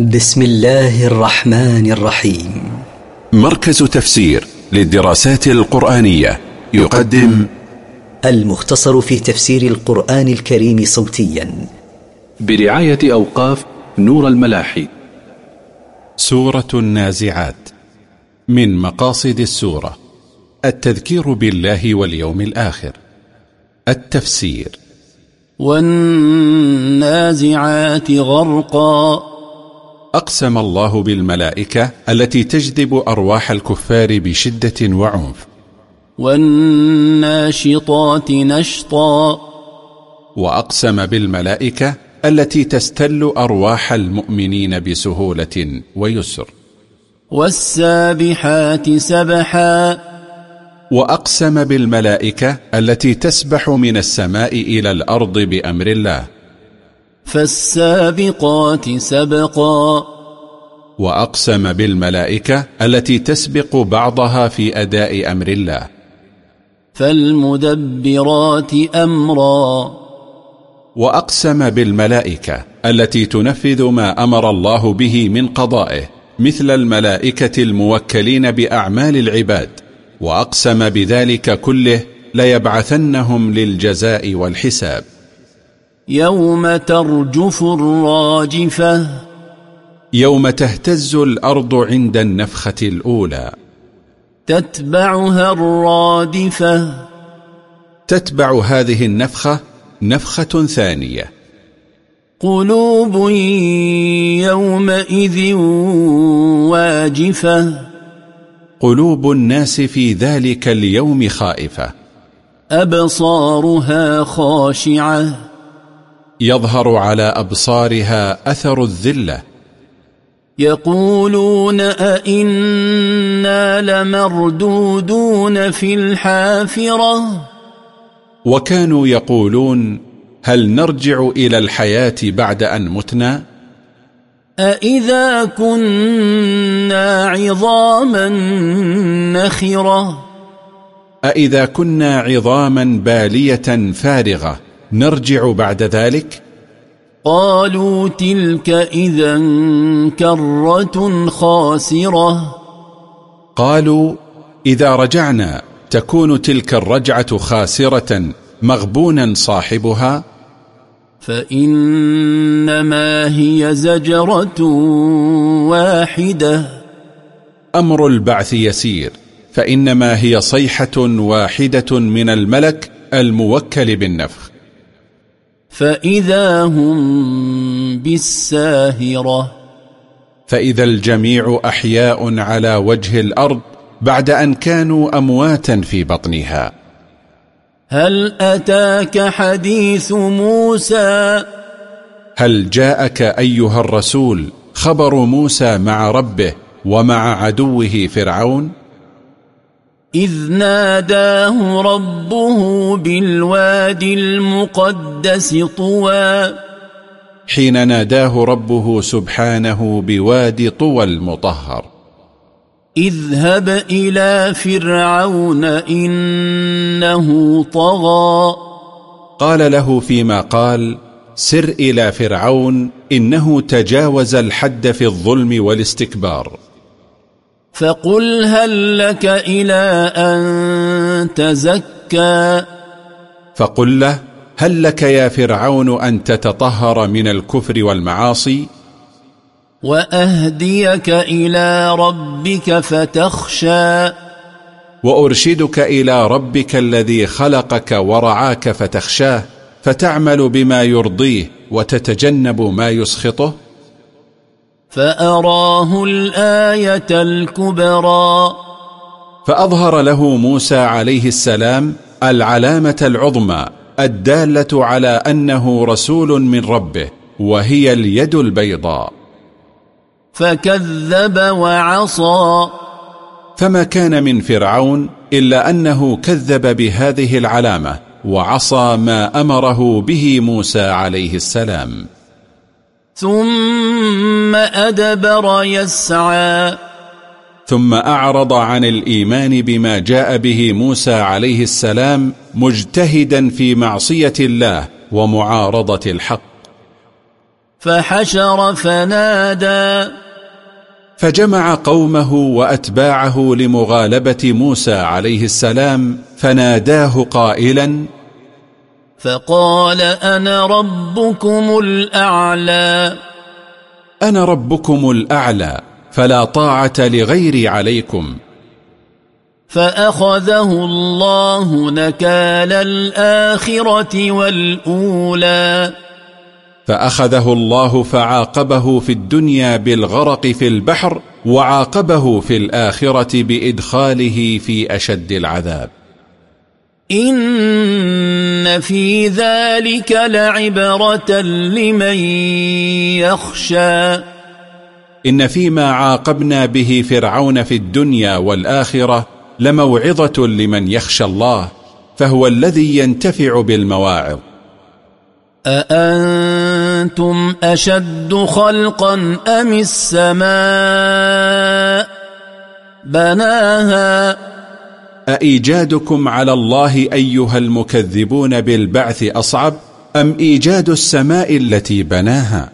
بسم الله الرحمن الرحيم. مركز تفسير للدراسات القرآنية يقدم المختصر في تفسير القرآن الكريم صوتيا. برعاية أوقاف نور الملاحي. سورة النازعات من مقاصد السورة. التذكير بالله واليوم الآخر. التفسير. والنازعات غرقا. أقسم الله بالملائكة التي تجذب أرواح الكفار بشدة وعنف. والناشطات نشطا. وأقسم بالملائكة التي تستل أرواح المؤمنين بسهولة ويسر. والسابحات سبحا. وأقسم بالملائكة التي تسبح من السماء إلى الأرض بأمر الله. فالسابقات سبقا. وأقسم بالملائكة التي تسبق بعضها في أداء أمر الله. فالمدبرات أمرا. وأقسم بالملائكة التي تنفذ ما أمر الله به من قضائه مثل الملائكة الموكلين بأعمال العباد. وأقسم بذلك كله ليبعثنهم للجزاء والحساب. يوم ترجف الراجفة. يوم تهتز الأرض عند النفخة الأولى. تتبعها الرادفة. تتبع هذه النفخة نفخة ثانية. قلوب يومئذ واجفة. قلوب الناس في ذلك اليوم خائفة. أبصارها خاشعة. يظهر على أبصارها أثر الذلة. يقولون أئنا لمردودون في الحافرة. وكانوا يقولون هل نرجع إلى الحياة بعد أن متنا؟ أئذا كنا عظاما نخرة. أئذا كنا عظاما بالية فارغة. نرجع بعد ذلك؟ قالوا تلك إذا كرة خاسرة. قالوا إذا رجعنا تكون تلك الرجعة خاسرة مغبونا صاحبها؟ فإنما هي زجرة واحدة. أمر البعث يسير فإنما هي صيحة واحدة من الملك الموكل بالنفخ. فإذا هم بالساهرة. فإذا الجميع أحياء على وجه الأرض بعد أن كانوا أمواتا في بطنها. هل أتاك حديث موسى؟ هل جاءك أيها الرسول خبر موسى مع ربه ومع عدوه فرعون؟ إذ ناداه ربه بالوادي المقدس طوى. حين ناداه ربه سبحانه بوادي طوى المطهر. اذهب إلى فرعون إنه طغى. قال له فيما قال سر إلى فرعون إنه تجاوز الحد في الظلم والاستكبار. فقل هل لك إلى أن تزكى؟ فقل له هل لك يا فرعون أن تتطهر من الكفر والمعاصي؟ وأهديك إلى ربك فتخشى. وأرشدك إلى ربك الذي خلقك ورعاك فتخشاه فتعمل بما يرضيه وتتجنب ما يسخطه؟ فأراه الآية الكبرى. فأظهر له موسى عليه السلام العلامة العظمى الدالة على أنه رسول من ربه وهي اليد البيضاء. فكذب وعصى. فما كان من فرعون إلا أنه كذب بهذه العلامة وعصى ما أمره به موسى عليه السلام. ثم أدبر يسعى. ثم أعرض عن الإيمان بما جاء به موسى عليه السلام مجتهدا في معصية الله ومعارضة الحق. فحشر فنادى. فجمع قومه وأتباعه لمغالبة موسى عليه السلام فناداه قائلا فقال أنا ربكم الأعلى. أنا ربكم الأعلى فلا طاعة لغيري عليكم. فأخذه الله نكال الآخرة والأولى. فأخذه الله فعاقبه في الدنيا بالغرق في البحر وعاقبه في الآخرة بإدخاله في أشد العذاب. إن في ذلك لعبرة لمن يخشى. إن فيما عاقبنا به فرعون في الدنيا والآخرة لموعظة لمن يخشى الله فهو الذي ينتفع بالمواعظ. أأنتم أشد خلقا أم السماء؟ بناها أإيجادكم على الله أيها المكذبون بالبعث أصعب أم إيجاد السماء التي بناها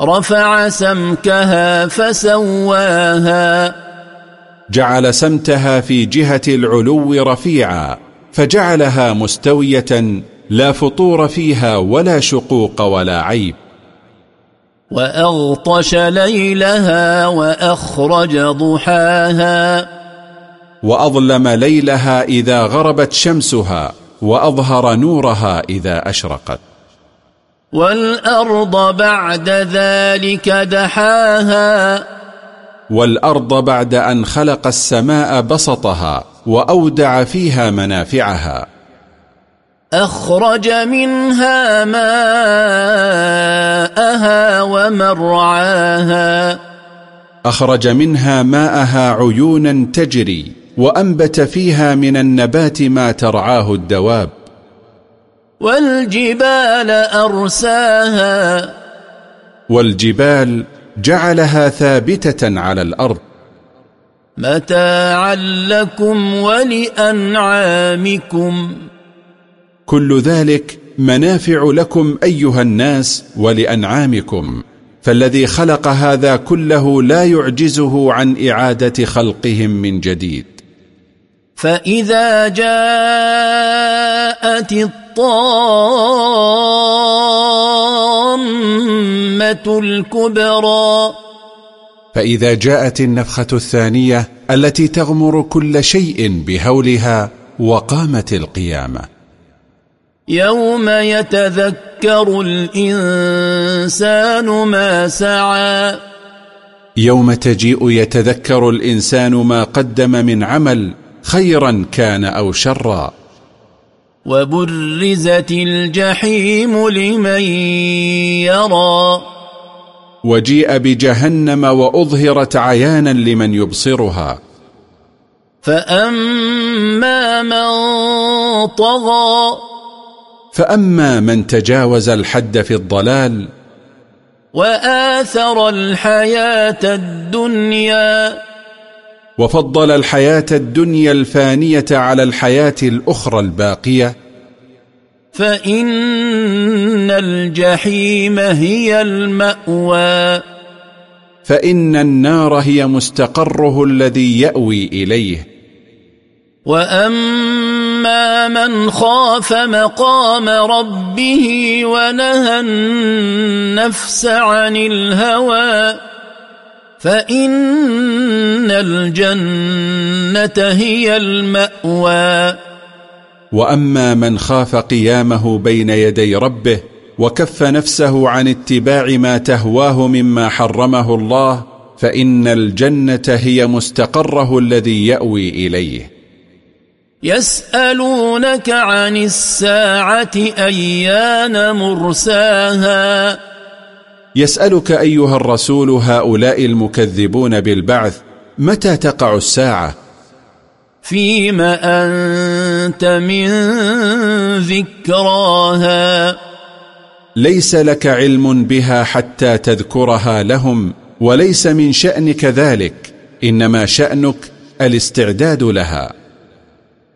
رفع سمكها فسواها جعل سمتها في جهة العلو رفيعا فجعلها مستوية لا فطور فيها ولا شقوق ولا عيب وأغطش ليلها وأخرج ضحاها وأظلم ليلها إذا غربت شمسها وأظهر نورها إذا أشرقت. والأرض بعد ذلك دحاها. والأرض بعد أن خلق السماء بسطها وأودع فيها منافعها. أخرج منها ماءها ومرعاها. أخرج منها ماءها عيونا تجري وأنبت فيها من النبات ما ترعاه الدواب. والجبال أرساها. والجبال جعلها ثابتة على الأرض. متاعا لكم ولأنعامكم. كل ذلك منافع لكم أيها الناس ولأنعامكم. فالذي خلق هذا كله لا يعجزه عن إعادة خلقهم من جديد. فإذا جاءت الطامة الكبرى. فإذا جاءت النفخة الثانية التي تغمر كل شيء بهولها وقامت القيامة. يوم يتذكر الإنسان ما سعى. يوم تجيء يتذكر الإنسان ما قدم من عمل خيرا كان أو شرا. وبرزت الجحيم لمن يرى. وجيء بجهنم وأظهرت عيانا لمن يبصرها. فأما من طغى. فأما من تجاوز الحد في الضلال. وآثر الحياة الدنيا. وفضل الحياة الدنيا الفانية على الحياة الأخرى الباقية. فإن الجحيم هي المأوى. فإن النار هي مستقره الذي يأوي إليه. وأما من خاف مقام ربه ونهى النفس عن الهوى فإن الجنة هي المأوى. وأما من خاف قيامه بين يدي ربه وكف نفسه عن اتباع ما تهواه مما حرمه الله فإن الجنة هي مستقره الذي يأوي إليه. يسألونك عن الساعة أيان مرساها؟ يسألك أيها الرسول هؤلاء المكذبون بالبعث متى تقع الساعة؟ فيما أنت من ذكراها. ليس لك علم بها حتى تذكرها لهم وليس من شأنك ذلك إنما شأنك الاستعداد لها.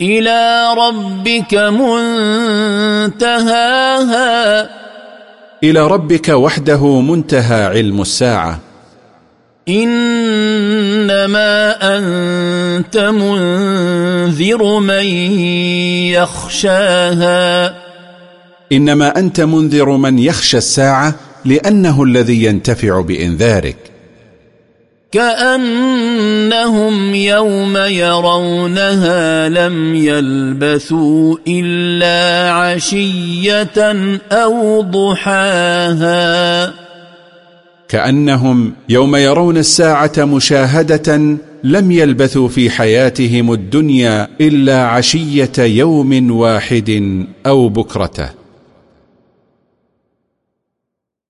إلى ربك منتهاها. إلى ربك وحده منتهى علم الساعة. إنما أنت منذر من يخشاها. إنما أنت منذر من يخشى الساعة لأنه الذي ينتفع بإنذارك. كأنهم يوم يرونها لم يلبثوا إلا عشية أو ضحاها. كأنهم يوم يرون الساعة مشاهدة لم يلبثوا في حياتهم الدنيا إلا عشية يوم واحد أو بكرته